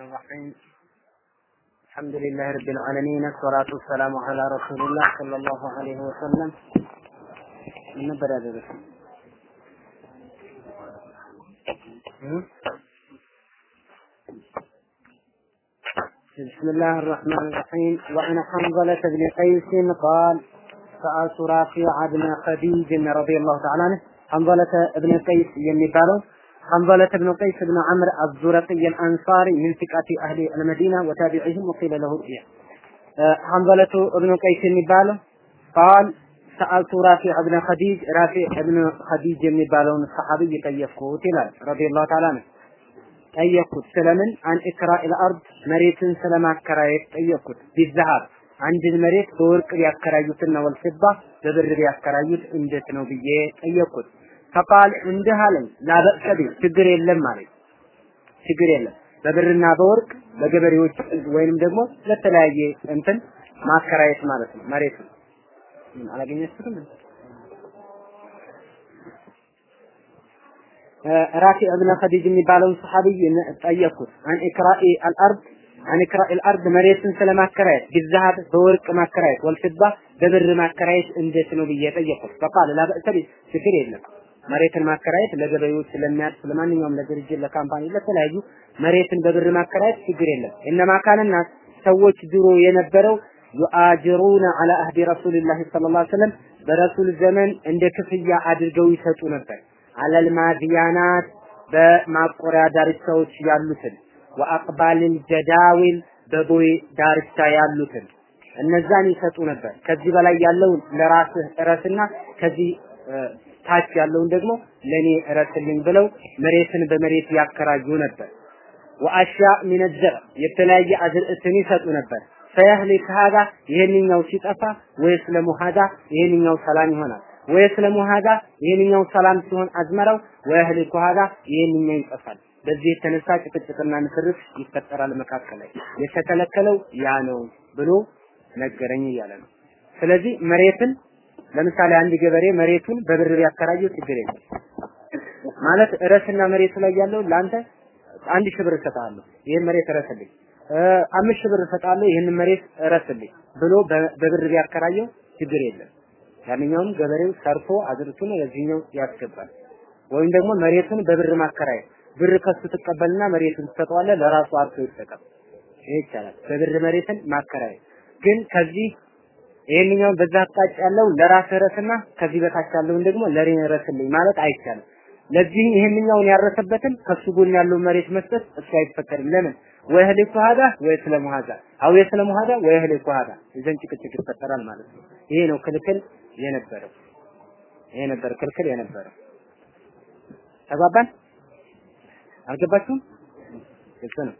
الرحمن الرحيم. الحمد لله رب العالمين الصلاة والسلام على رسول الله صلى الله عليه وسلم. نبرا درس بسم الله الرحمن الرحيم. وعن حنظلة بن قيس قال سألت رافع بن خديج رضي الله تعالى عنه. حنظلة بن قيس يعني يمي حنظلة بن قيس بن عمرو الزرقي الأنصاري من ثقة أهل المدينة وتابعيهم وقيل له رؤيا حنظلة بن قيس የሚባለው قال سألت رافع بن خديج رافع بن خديج የሚባለውን ሰሐቢ ጠየቅኩት ይላል ረዲየላሁ ተዓላ ዐንሁ ጠየቅኩት ስለምን አን ኢክራኢል አርድ መሬትን ስለማከራየት ጠየቅኩት ቢዛሃብ አንድን መሬት በወርቅ ቢያከራዩትና ወልፍባ በብር ቢያከራዩት እንዴት ነው ብዬ ጠየቅኩት ፈቃል እንዲህ አለኝ ላበእሰ ችግር የለም አለኝ ችግር የለም። በብርና በወርቅ ለገበሬዎች ወይንም ደግሞ ለተለያየ እንትን ማከራየት ማለት ነው። መሬቱን አላገኛችሁትም ራፊዕ እብነ ኸዲጅ የሚባለውን ሰሐቢይ ጠየቅኩት አን ኢክራኢ አልአርድ አን ኢክራኢ አልአርድ መሬትን ስለማከራየት ቢዛሃብ በወርቅ ማከራየት ወልፍባ በብር ማከራየት እንዴት ነው ብዬ ጠየቅኩት ፈቃል ላ ችግር የለም መሬትን ማከራየት ለገበሬዎች ለሚያርስ ለማንኛውም ለድርጅት ለካምፓኒ ለተለያዩ መሬትን በብር ማከራየት ችግር የለም እነማ ካንና ሰዎች ድሮ የነበረው ዩአጅሩነ አላ አህዲ ረሱልላህ ሰለላሁ ዐለይሂ ወሰለም በረሱል ዘመን እንደ ክፍያ አድርገው ይሰጡ ነበር አለል ማዲያናት በማቆሪያ ዳርቻዎች ያሉትን ወአቅባልል ጀዳዊል በቦይ ዳርቻ ያሉትን እነዛን ይሰጡ ነበር። ከዚህ በላይ ያለውን ለራስህ እረስና ከዚህ ታች ያለውን ደግሞ ለኔ እረስልኝ ብለው መሬትን በመሬት ያከራዩ ነበር። ወአሻ ሚነ ዘር የተለያየ አዝርዕትን ይሰጡ ነበር። ፈየህሊክ ሀዛ ይሄንኛው ሲጠፋ ወይስለሙ ሀዛ ይሄንኛው ሰላም ይሆናል። ወይስለሙ ሀዛ ይሄንኛው ሰላም ሲሆን አዝመራው ወየህሊኩ ሀዛ ይሄንኛው ይጠፋል። በዚህ የተነሳ ጭቅጭቅና ንትርክ ይፈጠራል መካከል ላይ የተከለከለው ያ ነው ብሎ ነገረኝ እያለ ነው። ስለዚህ መሬትን ለምሳሌ አንድ ገበሬ መሬቱን በብር ቢያከራየው ችግር የለም ማለት እረስና መሬቱ ላይ ያለው ለአንተ አንድ ሺህ ብር እሰጥሃለሁ ይህን መሬት እረስልኝ፣ አምስት ሺህ ብር እሰጥሃለሁ ይህንን መሬት እረስልኝ ብሎ በብር ቢያከራየው ችግር የለም። ያንኛውም ገበሬው ሰርቶ አዝርቱን ለዚህኛው ያስገባል። ወይም ደግሞ መሬቱን በብር ማከራየት ብር ከሱ ትቀበልና መሬቱን ትሰጠዋለህ ለራሱ አርሶ ይጠቀም። ይሄ ይቻላል። በብር መሬትን ማከራየት ግን ከዚህ ይሄንኛውን በዛ አቅጣጫ ያለው ለራስ ረስና ከዚህ በታች ያለውን ደግሞ ለኔ ረስልኝ ማለት አይቻልም። ለዚህ ይሄንኛውን ያረሰበትን ከሱ ጎን ያለውን መሬት መስጠት እሱ አይፈቀድም። ለምን? ወይ ህሊኩ ሀዳ ወይ ስለሙ ሀዳ አው የስለሙ ሀዳ ወይ ህሊኩ ሀዳ እዘን ጭቅጭቅ ይፈጠራል ማለት ነው። ይሄ ነው ክልክል የነበረው። ይሄ ነበር ክልክል የነበረው። ተግባባን? አልገባችሁም? ግልጽ ነው።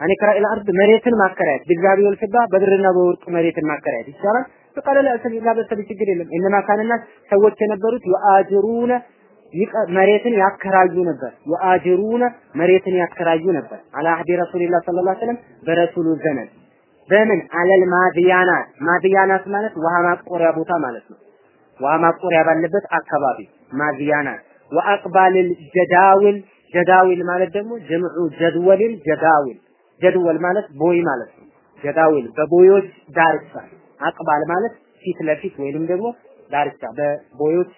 عن كراء الأرض መሬትን ማከራየት بالذهب والفضة በብርና በወርቅ መሬትን ማከራየት ይቻላል። فقال لا بأس لا بأس ችግር የለም። إنما كان ሰዎች የነበሩት يؤاجرون መሬትን ያከራዩ ነበር። يؤاجرون መሬትን ያከራዩ ነበር። على عهد رسول الله صلى الله عليه وسلم በረሱሉ ዘመን በምን አለል ማዲያናት ማዲያናት ማለት ውሃ ማቆሪያ ቦታ ማለት ነው። ውሃ ማቆሪያ ባለበት አካባቢ ማዲያናት ወአቅባልል ጀዳዊል ጀዳዊል ማለት ደግሞ ጀምዑ ጀድወልን ጀዳዊል ጀድወል ማለት ቦይ ማለት ነው። ጀዳዊል በቦዮች ዳርቻ አቅባል ማለት ፊት ለፊት ወይንም ደግሞ ዳርቻ በቦዮች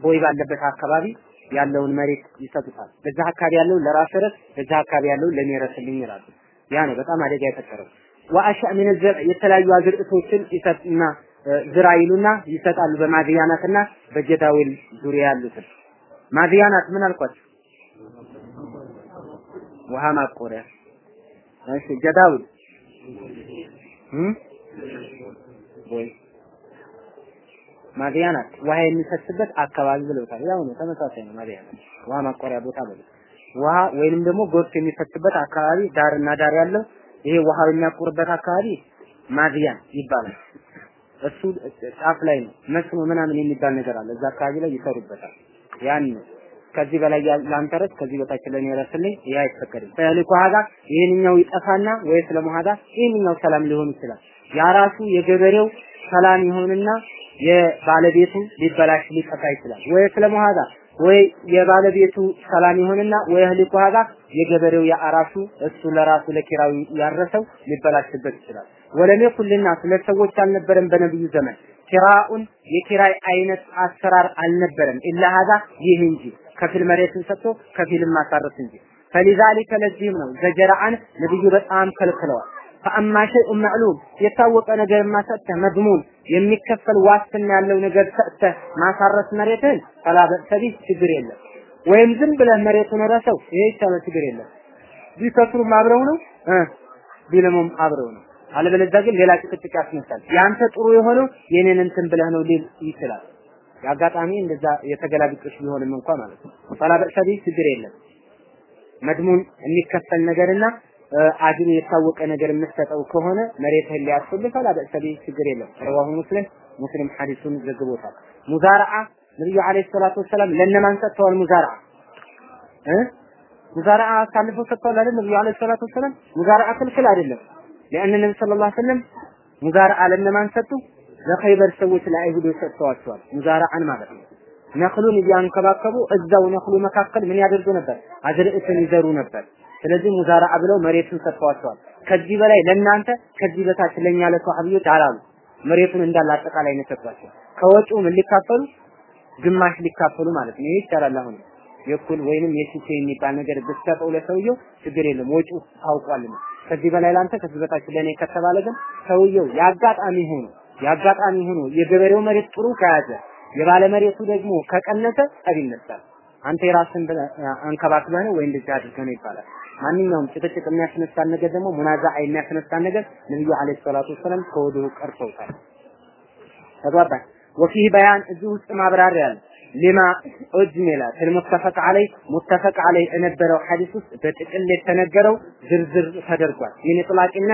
ቦይ ባለበት አካባቢ ያለውን መሬት ይሰጡታል። በዛ አካባቢ ያለውን ለራስ ረስ፣ በዛ አካባቢ ያለውን ለኔ ረስልኝ ይላሉ። ያ ነው በጣም አደጋ የፈጠረው። ወአሻ ሚነ ዘር የተለያዩ አዝርዕቶችን ይሰጥና ዝራ ይሉና ይሰጣሉ በማድያናትና በጀዳዊል ዙሪያ ያሉትን ማድያናት ምን አልኳቸው? ውሃ ማቆሪያ እሺ ጀዳዊል ወይ ማዲያናት ውሃ የሚፈስበት አካባቢ ብለውታል። ያው ነው ተመሳሳይ ነው። ማዲያናት ውሃ ማቆሪያ ቦታ ብለው ውሃ ወይንም ደግሞ ጎርፍ የሚፈስበት አካባቢ ዳርና ዳር ያለው ይሄ ውሃ የሚያቆርበት አካባቢ ማዲያን ይባላል። እሱ ጫፍ ላይ ነው መስኖ ምናምን የሚባል ነገር አለ። እዛ አካባቢ ላይ ይሰሩበታል። ያን ነው ከዚህ በላይ ላንተ ረስ ከዚህ በታች ለኔ ረስልኝ ይህ አይፈቀድም። ፈሊኩ ሀዳ ይህንኛው ይጠፋና ወይ ስለመሀዳ ይህንኛው ሰላም ሊሆን ይችላል። ያ ራሱ የገበሬው ሰላም ይሆንና የባለቤቱ ሊበላሽ ሊጠፋ ይችላል። ወይ ስለመሀዳ ወይ የባለቤቱ ሰላም ይሆንና ወይ ህሊኩ ሀዛ የገበሬው የአራሹ እሱ ለራሱ ለኪራዩ ያረሰው ሊበላሽበት ይችላል። ወለም የኩን ልናስ ለሰዎች አልነበረም በነብዩ ዘመን ኪራኡን የኪራይ አይነት አሰራር አልነበረም ኢላ ሀዛ ይህ እንጂ ከፊል መሬትን ሰጥቶ ከፊልም ማሳረፍ እንጂ ፈሊዛሊከ ለዚህም ነው ዘጀራአን ነብዩ በጣም ከልክለዋል። ፈአማ ሸይኡን መዕሉም የታወቀ ነገርማ ሰጥተህ መድሙን የሚከፈል ዋስትና ያለው ነገር ሰጥተህ ማሳረስ መሬትህን ፈላ በእሰ ችግር የለም። ወይም ዝም ብለህ መሬቱን ረሰው ይሄ ይቻላል፣ ችግር የለም። ቢከስሩም አብረው ነው ቢለሙም አብረው ነው። አለበለዚያ ግን ሌላ ጭቅጭቅ ያስነሳል። ያንተ ጥሩ የሆነው የኔን እንትን ብለህ ነው ሊል ይችላል። የአጋጣሚ እንደዛ የተገላቢጦሽ ቢሆንም እንኳን ማለት ነው። ፈላ በእሰ ችግር የለም። መድሙን የሚከፈል ነገርና አጅሩ የታወቀ ነገር የምትሰጠው ከሆነ መሬትህን ሊያስፈልግ ፈላ ችግር የለም። ረዋሁ ሙስሊም ሙስሊም ሐዲሱን ዘግቦታል። ሙዛረዓ ነብዩ አለይሂ ሰላቱ ወሰላም ለነማን ሰጥተዋል? ሙዛረዓ እ ሙዛረዓ አሳልፈው ሰጥተዋል አይደል? ነብዩ አለይሂ ሰላቱ ወሰላም ሙዛረዓ ክልክል አይደለም። ለአን ነብዩ ሰለላሁ ዐለይሂ ወሰለም ሙዛረዓ ለነማን ሰጡ? ለኸይበር ሰዎች ለአይሁዶች ሰጥተዋቸዋል። ሙዛረዓን ማለት ነው። ነክሉን እያንከባከቡ እዛው ነክሉ መካከል ምን ያደርጉ ነበር? አዝርዕትን ይዘሩ ነበር። ስለዚህ ሙዛረዓ ብለው መሬቱን ሰጥተዋቸዋል። ከዚህ በላይ ለእናንተ ከዚህ በታች ለኛ ለሰሃቢዎች አላሉ። መሬቱን እንዳለ አጠቃላይ ነው ከወጪው ምን ሊካፈሉ ግማሽ ሊካፈሉ ማለት ነው። ይሄ ይቻላል። አሁን የኩል ወይንም የሲሴ የሚባል ነገር ብትሰጠው ለሰውየው ችግር የለም። ወጪው ታውቋልና ከዚህ በላይ ላንተ ከዚህ በታች ለኔ ከተባለ ግን ሰውየው ያጋጣሚ ሆኖ ያጋጣሚ ሆኖ የገበሬው መሬት ጥሩ ከያዘ የባለ ደግሞ ከቀነሰ ጠብ ይነሳል። አንተ የራስን አንከባክበህ ነው ወይ እንደዚህ አድርገህ ነው ይባላል። ማንኛውም ጭቅጭቅ የሚያስነሳን ነገር ደግሞ ሙናዛዓ የሚያስነሳን ነገር ነብዩ አለይሂ ሰላቱ ወሰለም ከወዲሁ ቀርተውታል። ተግባባን። ወፊህ በያን እዚህ ውስጥ ማብራሪያ አለ። ሊማ ኡጅሚላ ፊል ሙተፈቅ ዐለይ ሙተፈቅ ዐለይ የነበረው ሐዲስ ውስጥ በጥቅል የተነገረው ዝርዝር ተደርጓል። ምን ኢጥላቅና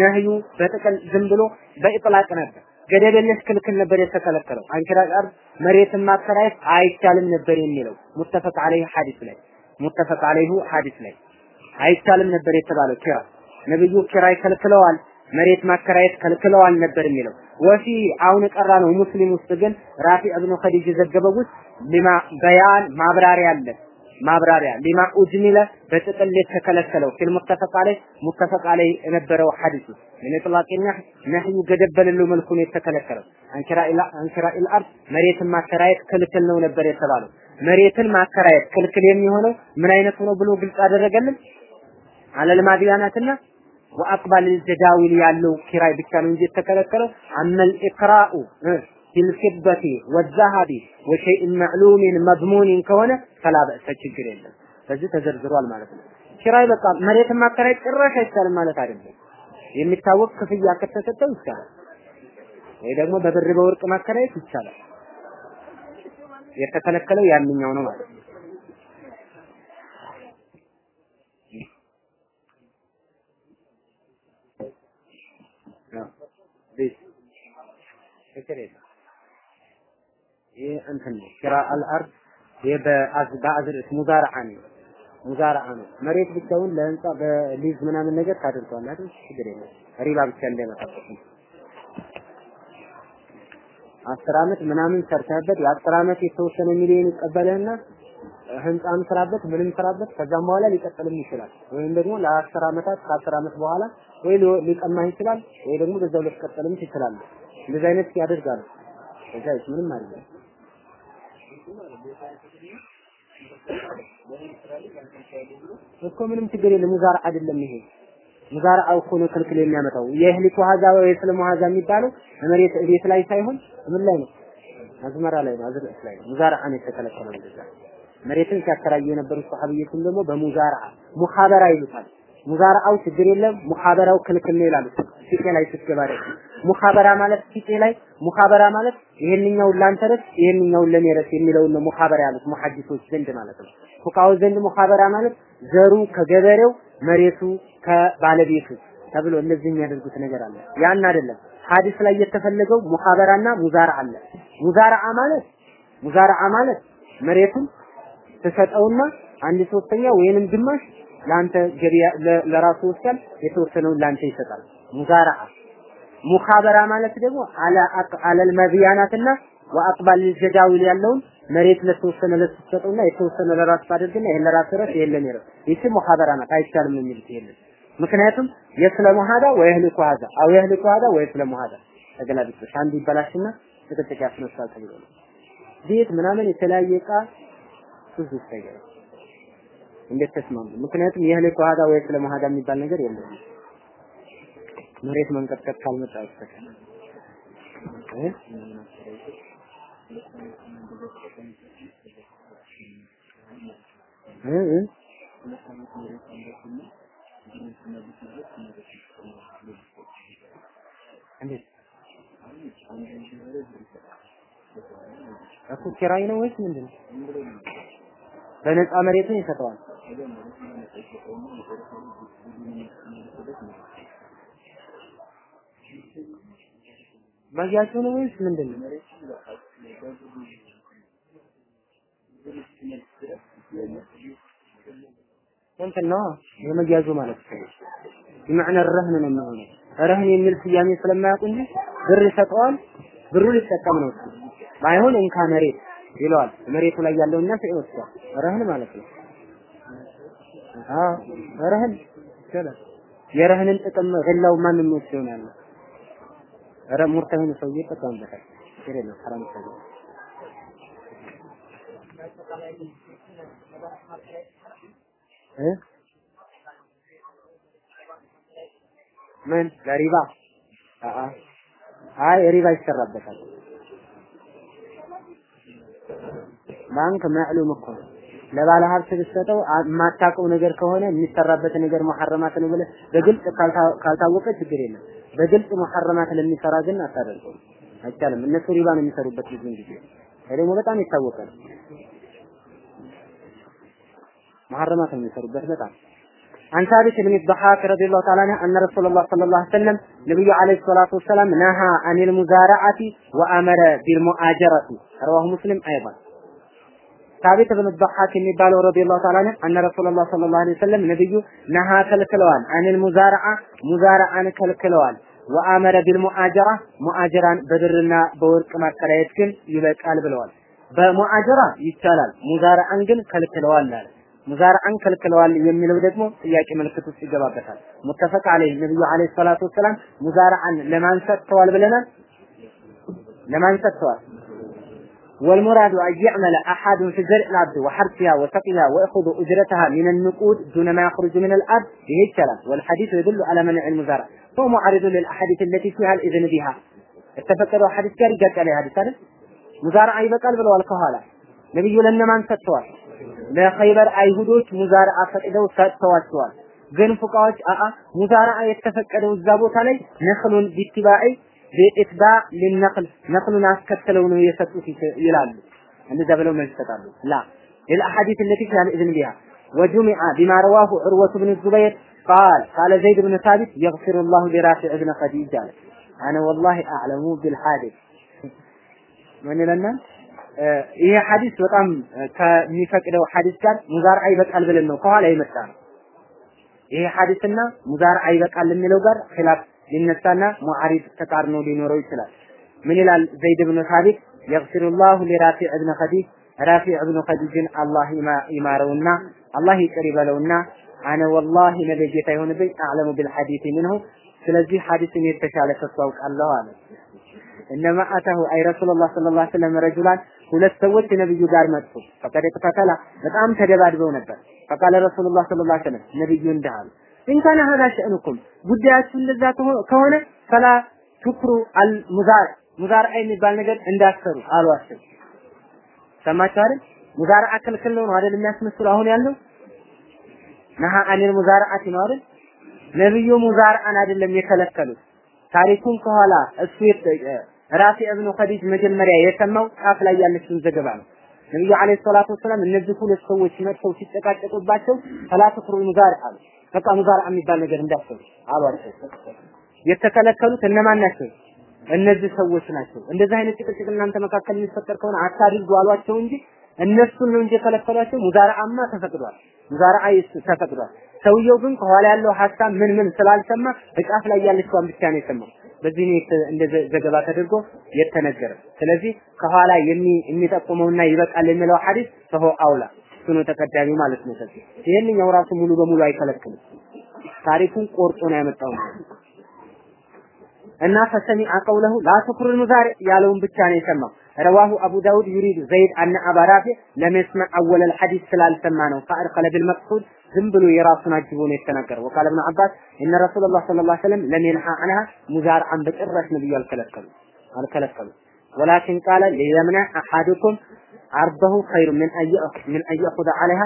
ነህዩ በጥቅል ዝም ብሎ በኢጥላቅ ነበር። ገደብ የለሽ ክልክል ነበር የተከለከለው። አንኪራ አርድ መሬትን ማከራየት አይቻልም ነበር የሚለው ሙተፈቅ ዐለይህ ሐዲስ ላይ ሙተፈቅ ዐለይሁ ሐዲስ ላይ አይቻልም ነበር የተባለው ኪራ ነብዩ ኪራይ ከልክለዋል፣ መሬት ማከራየት ከልክለዋል ነበር የሚለው ወፊ አሁን ቀራ ነው ሙስሊም ውስጥ ግን ራፊ እብኑ ኸዲጅ የዘገበው ውስጥ ሊማ በያን ማብራሪያ አለ ማብራሪያ ሊማ ኡጅሚለ በጥቅል የተከለከለው في المتفق عليه متفق عليه የነበረው ሐዲስ من إطلاق النهي ገደብ መልኩ ነው የተከለከለው። عن كراء الأرض መሬትን ማከራየት ክልክል ነው ነበር የተባለው። መሬትን ማከራየት ክልክል የሚሆነው ምን አይነት ነው ብሎ ግልጽ አደረገልን። على الماذيانات وأقبال الجداول ያለው ኪራይ ብቻ ነው እንጂ የተከለከለው أما الكراء بالفضة والذهب ወሸይእን መዕሉሚን መድሙኒን ከሆነ ፈላ ችግር የለም። በዚህ ተዘርዝሯል ማለት ነው። ኪራይ በቃ መሬትን ማከራየት ጭራሽ አይቻልም ማለት አይደለም። የሚታወቅ ክፍያ ከተሰጠው ይቻላል፣ ወይ ደግሞ በብር በወርቅ ማከራየት ይቻላል። የተከለከለው ያንኛው ነው ማለት ነው። ይህ እንትን ነው ኪራ አልአርድ ይህ በአዝርዕት ሙዛረዓ ነው ሙዛረዓ ነው። መሬት ብቻውን ለህንጻ በሊዝ ምናምን ነገር ታደርገዋለህ አይደል? ችግር የለም። ሪባ ብቻ እንዳይመጣበት አስር አመት ምናምን ሰርተህበት የአስር አመት የተወሰነ ሚሊዮን ይቀበልህና ህንጻም ስራበት ምንም ስራበት ከዛም በኋላ ሊቀጥልም ይችላል። ወይም ደግሞ ለአስር አመታት ከአስር አመት በኋላ ወይ ሊቀማህ ይችላል ወይ ደግሞ በዛው ልትቀጥልም ትችላለህ። እንደዚህ አይነት ያደርጋሉ። ከዛ ምንም አይደለም። እኮ ምንም ችግር የለም። ሙዛራ አይደለም ይሄ ሙዛራው እኮ ነው ክልክል የሚያመጣው። የእህሊቱ ሀዛ ወይ የስለሙ ሀዛ የሚባለው መሬት ቤት ላይ ሳይሆን ምን ላይ ነው? አዝመራ ላይ ነው፣ አዝርዕት ላይ ነው። ሙዛራዓ ነው የተከለከለው እንደዛ። መሬትን ሲያከራዩ የነበሩት ሰሃቢዎችም ደግሞ በሙዛራዓ ሙኻበራ ይሉታል። ሙዛራዓው ችግር የለም፣ ሙኻበራው ክልክል ነው ይላሉ። ፊቄ ላይ ስትገባ ሙኻበራ ማለት ፊቄ ላይ ሙኻበራ ማለት ይሄንኛውን ላንተ ረስ ይሄንኛውን ለኔ ረስ የሚለውን ነው ሙኻበራ ያሉት ሙሐዲሶች ዘንድ ማለት ነው። ፉቃው ዘንድ ሙኻበራ ማለት ዘሩ ከገበሬው መሬቱ ከባለቤቱ ተብሎ እንደዚህ የሚያደርጉት ነገር አለ። ያን አይደለም ሐዲስ ላይ የተፈለገው ሙኻበራና ሙዛራ አለ። ሙዛራዓ ማለት ሙዛራዓ ማለት መሬቱን ትሰጠውና አንድ ሶስተኛ ወይንም ግማሽ ለአንተ ገቢያ ለራሱ ወስዳል፣ የተወሰነውን ለአንተ ይሰጣል። ሙዛራዓ ሙኻበራ ማለት ደግሞ አለ አለል መብያናትና ወአቅባል ጀዳዊል ያለውን መሬት ለተወሰነ ለሱ ትሰጠውና የተወሰነ ለራስ ታደርግና ይሄን ለራስ ረስ ይሄን ለኔ ረስ ይቺ ሙሐደራ ናት። አይቻልም የሚሉት የለም። ምክንያቱም የስለሙ ሀዳ ወይ ህልኩ ሀዳ አው የህልኩ ሀዳ ወይ ስለሙ ሀዳ ተገላቢጦሽ አንዱ ይበላሽና ጭቅጭቅ ያስነሳል ተብሎ ነው። ቤት ምናምን የተለያየ እቃ ብዙ ይታያል እንዴት ተስማሙ? ምክንያቱም የህልኩ ሀዳ ወይ ስለሙ ሀዳ የሚባል ነገር የለም መሬት መንቀጥቀጥ ካልመጣ በስተቀር እ እ እ እንዴት እሱ ኪራይ ነው ወይስ ምንድን ነው? በነፃ መሬቱን ይሰጠዋል። ባጃቸው ነው ወይስ ምንድን ነው? እንትን ነው የመያዙ ማለት ነው። በመዕነ ረህን ነው የሚሆነው። ረህን የሚል ስያሜ ስለማያውቁ እንጂ ብር ይሰጠዋል፣ ብሩ ሊጠቀም ነው እሱ። ባይሆን እንካ መሬት ይለዋል። መሬቱ ላይ ያለውን ነፍዕ ይወስዳል። ረህን ማለት ነው። አዎ ረህን ይቻላል። የረህንን ጥቅም ገላው ማንም ወስደው ነው ያለው ረ ሙርተህን ሰውዬ ይጠቀምበታል። ችግር የለም ሐራም ሰው እ ምን ለሪባ አይ ሪባ ይሰራበታል። ባንክ ማዕሉም እኮ ነው። ለባለ ሀብት ብትሰጠው የማታውቀው ነገር ከሆነ የሚሰራበት ነገር መሐረማት ነው ብለህ በግልጽ ካልታወቀ ችግር የለም። በግልጽ መሐረማት ለሚሰራ ግን አታደርገው፣ አይቻልም። እነሱ ሪባ ነው የሚሰሩበት ብዙ ጊዜ። ይሄ ደግሞ በጣም የታወቀ ነው። መሐረማት ነው የሚሰሩበት በጣም عن ثابت بن الضحاك رضي الله تعالى عنه أن رسول الله صلى الله عليه وسلم نبي عليه الصلاة والسلام نهى عن المزارعة وأمر بالمؤاجرة رواه مسلم أيضا ثابت بن الضحاك የሚባለው ረዲየላሁ ተዓላ ዐንሁ አነ ረሱላህ ሰለላሁ ዐለይሂ ወሰለም ነብዩ ነሃ ከልክለዋል አኒል ሙዛረዓ ሙዛረዓን ከልክለዋል ወአመረ ቢልሙአጀራ ሙአጀራን በብርና በወርቅ ማከራየት ግን ይበቃል ብለዋል በሙአጀራ ይቻላል ሙዛረዓን ግን ከልክለዋል አለ ሙዛረዓን ከልክለዋል የሚለው ደግሞ ጥያቄ ምልክት ውስጥ ይገባበታል ሙተፈቅ አለይህ ነብዩ አለይሂ ሰላቱ ወሰላም ሙዛረዓን ለማን ሰጥተዋል ብለናል ለማን ሰጥተዋል والمراد أن يعمل أحد في زرع الأرض وحرثها وسقيها ويأخذ أجرتها من النقود دون ما يخرج من الأرض به الكلام والحديث يدل على منع المزارع هو معارض للأحاديث التي فيها الإذن بها اتفقوا حديث كاري قالت عليه حديث هذا مزارع يبقى ብለው ከኋላ ነብዩ ለነማን ሰጥተዋል ለኸይበር አይሁዶች ሙዛረዓ ፈቅደው ሰጥተዋቸዋል ግን ፉቃዎች አአ ሙዛረዓ የተፈቀደው እዛ ቦታ ላይ ነኽሉን ቢትባዒ በኢትባ ሊነቅል ነቅሉን አስከትለው ነው የሰጡት ይላሉ። እንደዛ ብለው መልስ ይሰጣሉ። ላ للأحاديث التي فيها الإذن بها وجمع بما رواه عروة بن الزبير قال قال زيد بن ثابت يغفر الله لرافع بن خديجة أنا والله أعلم بالحادث ምን ይለናል? ይሄ ሐዲስ በጣም ከሚፈቅደው ሐዲስ ጋር ሙዛርዓ ይበቃል ብለን ነው ከኋላ የመጣ ነው። ይሄ ሐዲስና ሙዛርዓ ይበቃል የሚለው ጋር ኺላፍ ሊነሳና ሙዓሪድ ተቃርኖ ሊኖረው ይችላል። ምን ይላል ዘይድ ብን ሳቢት የግፊሩላሁ ሊራፊዕ እብነ ኸዲጅ ራፊዕ እብኑ ኸዲጅን አላህ ይማረውና አላህ ይቅር ይበለውና አነ ወላሂ ነገ ጌታ ይሆንብኝ አዕለሙ ቢልሐዲስ ሚንሁ ስለዚህ ሐዲስን የተሻለ ከሱ አውቃለሁ አለ። እነማ አታሁ አይ ረሱላህ ሰለላሁ ዐለይሂ ወሰለም ረጁላን ሁለት ሰዎች ነብዩ ጋር መጡ። ፈቀድ ተፈተላ በጣም ተደባድበው ነበር። ፈቃለ ረሱላህ ሰለላሁ ዐለይሂ ወሰለም ነብዩ እንዲህ አሉ ኢንካነ ሀዛ ሸእንኩም ጉዳያችሁ እንደዛ ከሆነ ፈላ ትኩሩ አልሙዛር ሙዛርዓ የሚባል ነገር እንዳትሰሩ አሏቸው። ሰማችሁ አይደል? ሙዛርዓ ክልክል ነው አይደል የሚያስመስሉ አሁን ያለው ነሃ አኒል ሙዛርዓቲ ነው አይደል? ነብዩ ሙዛርዓን አይደለም የከለከሉት። ታሪኩን ከኋላ እሱ ራፊ እብኑ ኸዲጅ መጀመሪያ የሰማው ጫፍ ላይ ያለችውን ዘገባ ነው። ነብዩ አለይሂ ሰላቱ ወሰላም እነዚህ ሁለት ሰዎች መጥተው ሲጨቃጨቁባቸው ፈላ ትኩሩ ሙዛርዓ አሉ። በቃ ሙዛርዓ የሚባል ነገር እንዳትሰሩ አሏቸው። የተከለከሉት እነማን ናቸው? እነዚህ ሰዎች ናቸው። እንደዚህ አይነት ጭቅጭቅ እናንተ መካከል የሚፈጠር ከሆነ አታድርጉ አሏቸው እንጂ እነሱን ነው እንጂ የከለከሏቸው። ሙዛርዓማ ተፈቅዷል። ሙዛርዓ ተፈቅዷል። ሰውየው ግን ከኋላ ያለው ሀሳብ ምን ምን ስላልሰማ በጫፍ ላይ ያለችዋን ብቻ ነው የሰማው። በዚህ እንደ ዘገባ ተደርጎ የተነገረ። ስለዚህ ከኋላ የሚጠቁመውና ይበቃል የሚለው ሐዲስ ሰሆ አውላ እሱ ተቀዳሚ ማለት ነው። ከዚህ ይሄንኛው ራሱ ሙሉ በሙሉ አይከለክልም። ታሪኩን ቆርጦ ነው ያመጣው እና ፈሰሚዐ ቀውለሁ ላ ተኩሩል ሙዛሪ ያለውን ብቻ ነው የሰማው። رواه أبو داود يريد زيد أن أبا رافع لم يسمع أول الحديث ስላልሰማ ነው። فأخل بالمقصود ዝም ብሎ የራሱን አጅቦ ነው የተናገረው። وقال ابن عباس إن رسول الله صلى الله عليه وسلم لم ينه عن المزارعة በጭራሽ ነብዩ አልከለከሉ አልከለከሉ ولكن قال ليمنح أحدكم أرضه خير من من أن يأخذ عليها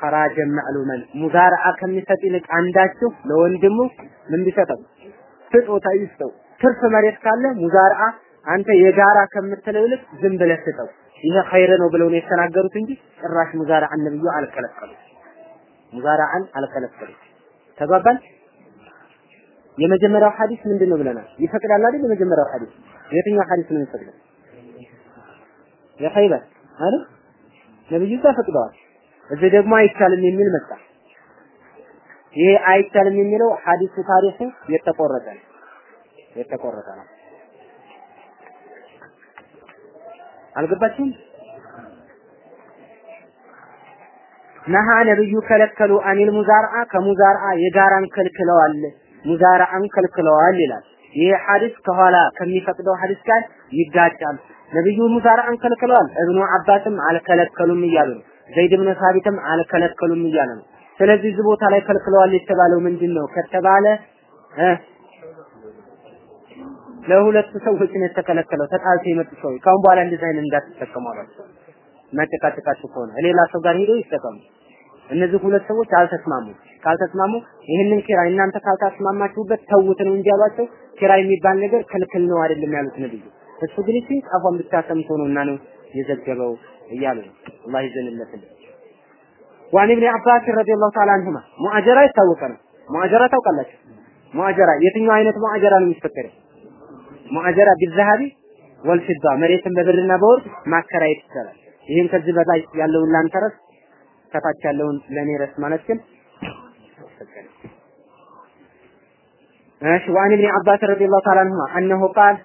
خراجا معلوما مزارعة ከሚሰጥ ይልቅ አንዳችሁ ለወንድሙ ምን ቢሰጠው ስጦታ ይስጠው። ትርፍ መሬት ካለ ሙዛርዓ አንተ የጋራ ከምትለው ይልቅ ዝም ብለህ ስጠው። ይሄ ኸይር ነው ብለው ነው የተናገሩት እንጂ ጭራሽ ሙዛርዓን ነብዩ አልከለከሉ። ሙዛርዓን አልከለከሉ። ተግባባን? የመጀመሪያው ሐዲስ ምንድን ነው ብለናል? ይፈቅዳል አይደል? የመጀመሪያው ሐዲስ የትኛው ሐዲስ ነው የሚፈቅደው? የኸይበር አይደል? ነብዩ ፈቅደዋል። እዚህ ደግሞ አይቻልም የሚል መጣ። ይሄ አይቻልም የሚለው ሐዲሱ ታሪኩ የተቆረጠ ነው የተቆረጠ ነው። አልገባችሁም? ነሃ ነብዩ ከለከሉ አኒል ሙዛርአ ከሙዛርአ የጋራን ከልክለዋል። ሙዛርአን ከልክለዋል ይላል። ይህ ሐዲስ ከኋላ ከሚፈቅደው ሐዲስ ጋር ይጋጫል። ነብዩ ሙዛርአን ከልክለዋል፣ እብኑ አባስም አልከለከሉም እያሉ ነው። ዘይድ ብን ሳቢትም አልከለከሉም እያለ ነው። ስለዚህ እዚህ ቦታ ላይ ከልክለዋል የተባለው ምንድን ነው ከተባለ ለሁለት ሰዎች ነው የተከለከለው። ተጣልተው የመጡ ሰዎች ካሁን በኋላ እንደዚህ አይነት እንዳትጠቀሙ አሏቸው። መጨቃጨቃችሁ ከሆነ ሌላ ሰው ጋር ሄደው ይጠቀሙ። እነዚህ ሁለት ሰዎች አልተስማሙ። ካልተስማሙ ይህንን ኪራይ እናንተ ካልተስማማችሁበት ተውት ነው እንጂ ያሏቸው። ኪራይ የሚባል ነገር ክልክል ነው አይደለም ያሉት ነብዩ። እሱ ግን እሺ ጻፏን ብቻ ሰምቶ ነው እና ነው የዘገበው እያሉ ነው። አላህ ይዘንለትን። ወአን ኢብኑ አባስ ረዲየላሁ ተዓላ አንሁማ ሙአጀራ የታወቀ ነው። ሙአጀራ ታውቃላችሁ? ሙአጀራ የትኛው አይነት ሙአጀራ ነው የሚፈቀደው? ሙአጀራ ቢዘሃቢ ወልፊዳ መሬትን በብርና በወርቅ ማከራየት ይቻላል። ይህም ከዚህ በላይ ያለውን ላንተ ረስ ከታች ያለውን ለኔ ረስ ማለት ግን እሺ ወአን ኢብኑ አባስ ረዲየላሁ ተዓላ አንሁማ አነሁ ቃል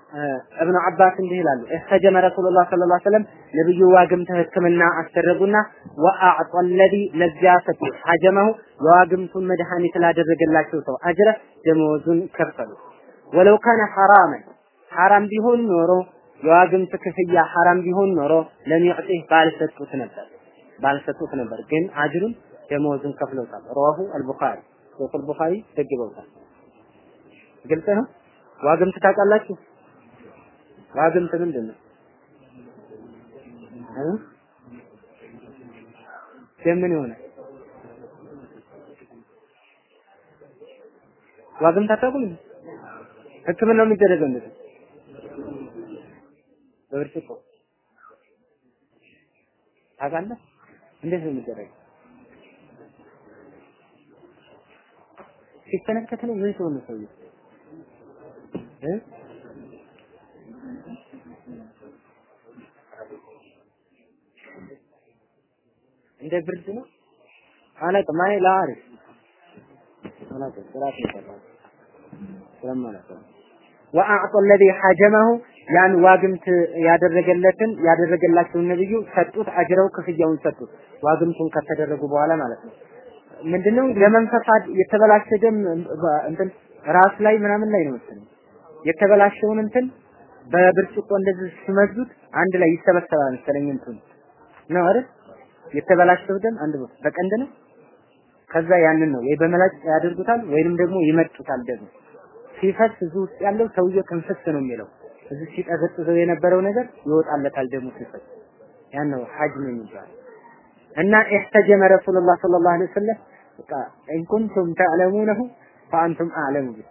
እብኑ አባስ እንዲህ ይላሉ እህተጀመ ረሱሉላህ ሰለላሁ ዐለይሂ ወሰለም ነብዩ ዋግምተ ህክምና አስደረጉና ወአዕጠ ለዚ ለዚያ ሰጡ ሐጀመሁ የዋግምቱን መድኃኒት ላደረገላቸው ሰው አጅረ ደመወዙን ከፈሉ። ወለው ካነ ሐራመን ሐራም ቢሆን ኖሮ የዋግምት ክፍያ ሐራም ቢሆን ኖሮ ለሚዕጢህ ባልሰጡት ነበር ባልሰጡት ነበር። ግን አጅሩን ደመወዙን ከፍለውታል። ረዋሁ አልቡኻሪ ሱቅ አልቡኻሪ ዘግበውታል ግልጽ ነው? ዋግምት ታውቃላችሁ? ዋግምት ምንድን ነው? ምን የሆነ ዋግምት አታውቁም? ህክምናው የሚደረገው እንደዚህ? በብርጭቆ? ታውቃለህ? እንዴት ነው የሚደረገው? ሲፈነከት ነው? ምን ሰው ነው ሰውዬው እንደ ብርድ ነው አላውቅም። እኔ ላአሪፍ አላውቅም። ስራት ይባላል ስለማለት ነው። ወአዕጦ ለዚ ሐጀመሁ ያን ዋግምት ያደረገለትን ያደረገላቸውን ነብዩ ሰጡት፣ አጅረው ክፍያውን ሰጡት። ዋግምቱን ከተደረጉ በኋላ ማለት ነው። ምንድነው ለመንፈሳድ የተበላሸ ደም እንትን ራስ ላይ ምናምን ላይ ነው መሰለኝ የተበላሸውን እንትን በብርጭቆ እንደዚህ ሲመዙት አንድ ላይ ይሰበሰባል መሰለኝ እንትን ነው አይደል? የተበላሸው ደም አንድ በቀንድ ነው። ከዛ ያንን ነው። ወይ በመላጭ ያደርጉታል ወይንም ደግሞ ይመጡታል ደግሞ ሲፈስ እዚህ ውስጥ ያለው ሰውዬው ክንፍስ ነው የሚለው። እዚህ ሲጠዘጥዘው የነበረው ነገር ይወጣለታል ደግሞ ሲፈስ። ያን ነው حجم የሚባለው። እና احتجم رسول الله صلى الله عليه وسلم በቃ إن تعلمونه فأنتم أعلم به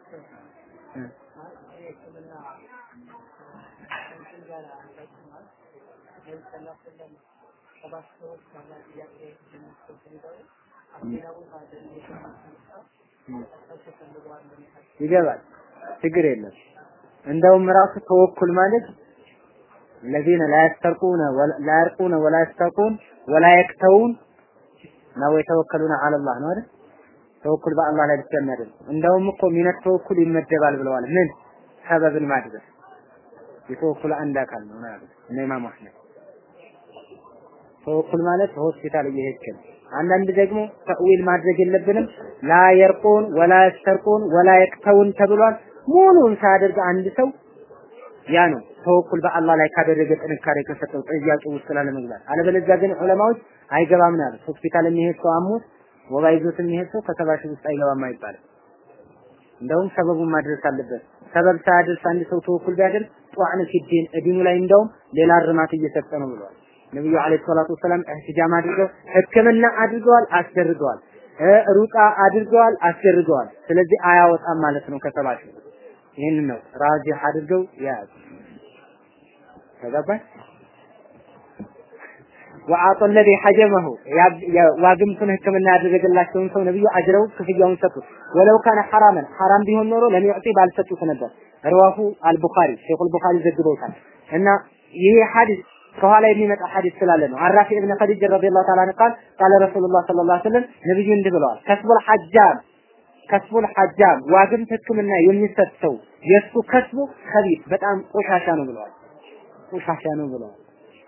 ይገባል ችግር የለም እንደውም ራሱ ተወኩል ማለት الذين لا يسترقون ولا لا يرقون ولا يسترقون ولا يكتوون ነው የተወከሉን على الله ነው አይደል ተወኩል በአላህ ላይ ብቻ የሚያደርግ እንደውም እኮ ሚነት ተወኩል ይመደባል ብለዋል ምን ሰበብን ማድረስ የተወኩል አንድ አካል ነው ነው ያሉት እነ ኢማሙ አህመድ። ተወኩል ማለት ሆስፒታል እየሄድክ ነው። አንዳንድ ደግሞ ተእዊል ማድረግ የለብንም ላ የርቁን ወላ የስተርቁን ወላ የቅተውን ተብሏል። ሙሉን ሳያደርግ አንድ ሰው ያ ነው ተወኩል በአላህ ላይ ካደረገ ጥንካሬ ከሰጠው ጥያቄ ውስጥ ላለመግባት። አለበለዚያ ግን ዑለማዎች አይገባም ነው ያሉት። ሆስፒታል የሚሄድ ሰው አሞት ወባ ይዞት የሚሄድ ሰው ከሰባ ሺህ ውስጥ አይገባም አይባልም። እንደውም ሰበቡን ማድረስ አለበት። ሰበብ ሳያደርስ አንድ ሰው ተወኩል ቢያደርግ ጧዕን ፊዲን እዲኑ ላይ እንደውም ሌላ እርማት እየሰጠ ነው ብለዋል። ነብዩ አለይሂ ሰላቱ ወሰላም እህትጃም አድርገው ህክምና አድርገዋል፣ አስደርገዋል። ሩቃ አድርገዋል፣ አስደርገዋል። ስለዚህ አያወጣም ማለት ነው ከሰባ ሺህ ይህን ነው ራጂህ አድርገው ያዙ። ተገባኝ ወአጦ ለዚ ሐጀመሁ ዋግምቱን ህክምና ያደረገላቸውን ሰው ነብዩ አጅረው ክፍያውን ሰጡት። ወለው ካነ ሐራመን ሐራም ቢሆን ኖሮ ለሚዕጢ ባልሰጡት ነበር። ረዋሁ አልቡኻሪ ሼኹል ቡኻሪ ዘግበውታል። እና ይሄ ሐዲስ ከኋላ የሚመጣ ሐዲስ ስላለ ነው። አራፊ ኢብኑ ኸዲጅ ረዲየላሁ ተዓላ ቃል ቃለ ረሱሉላህ ሰለላሁ ዐለይሂ ወሰለም ነብዩ እንዲህ ብለዋል። كسب الحجام كسب الحجام ዋግምት ህክምና የሚሰጥ ሰው የእሱ كسب ኡ خبيث በጣም ቆሻሻ ነው ብለዋል። ቆሻሻ ነው ብለዋል።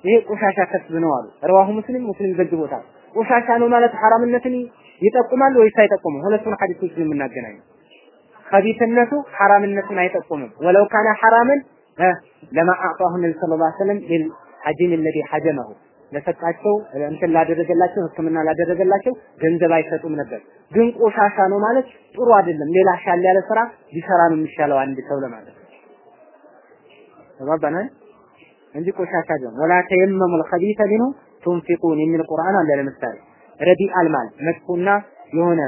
ይሄ ቆሻሻ كسب ነው አሉ። رواه مسلم ሙስሊም ዘግቦታል። ቆሻሻ ነው ማለት ሐራምነትን ይጠቁማል ወይስ አይጠቁምም? ሁለቱን ሐዲሶች ነው የምናገናኘው። ከቢትነቱ ሐራምነትን አይጠቁምም። ወለው ካነ ሐራምን ለማ አዕጣሁ ነቢ ሰለላሁ ዐለይሂ ወሰለም ሊልሐጂም الذي ሐጀመሁ ለሰጣቸው እንትን ላደረገላቸው ህክምና ላደረገላቸው ገንዘብ አይሰጡም ነበር። ግን ቆሻሻ ነው ማለት ጥሩ አይደለም። ሌላ ሻል ያለ ስራ ቢሰራ ነው የሚሻለው አንድ ሰው ለማለት ተባባናል እንጂ ቆሻሻ አይደለም። ወላ ተየመሙል ኸቢተ ሚንሁ ቱንፊቁን የሚል ቁርአን አለ። ለምሳሌ ረዲ አልማል መጥፎና የሆነ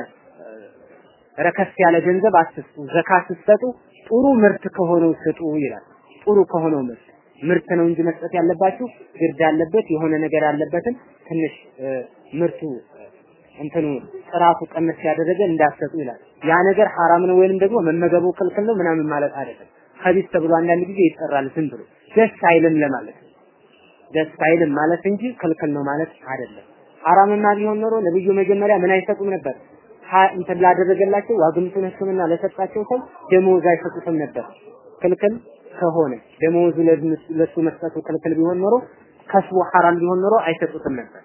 ረከስ ያለ ገንዘብ አትስጡ፣ ዘካ ስትሰጡ ጥሩ ምርት ከሆነው ስጡ ይላል። ጥሩ ከሆነው ምርት ምርት ነው እንጂ መስጠት ያለባችሁ ግርድ ያለበት የሆነ ነገር ያለበትን ትንሽ ምርቱ እንትኑ ጥራቱ ቀነስ ያደረገ እንዳሰጡ ይላል። ያ ነገር ሐራም ነው ወይንም ደግሞ መመገቡ ክልክል ነው ምናምን ማለት አይደለም። ኸቢስ ተብሎ አንዳንድ ጊዜ ይጠራል ዝም ብሎ ደስ አይልም ለማለት ደስ አይልም ማለት እንጂ ክልክል ነው ማለት አይደለም። ሐራምማ ቢሆን ኖሮ ነብዩ መጀመሪያ ምን አይሰጡም ነበር? እንትን ላደረገላቸው ዋግምቱን ህክምና ለሰጣቸው ሰው ደሞዝ አይሰጡትም ነበር። ክልክል ከሆነ ደሞዙ ለሱ መስጠቱ ክልክል ቢሆን ኖሮ ከስቡ ሐራም ቢሆን ኖሮ አይሰጡትም ነበር።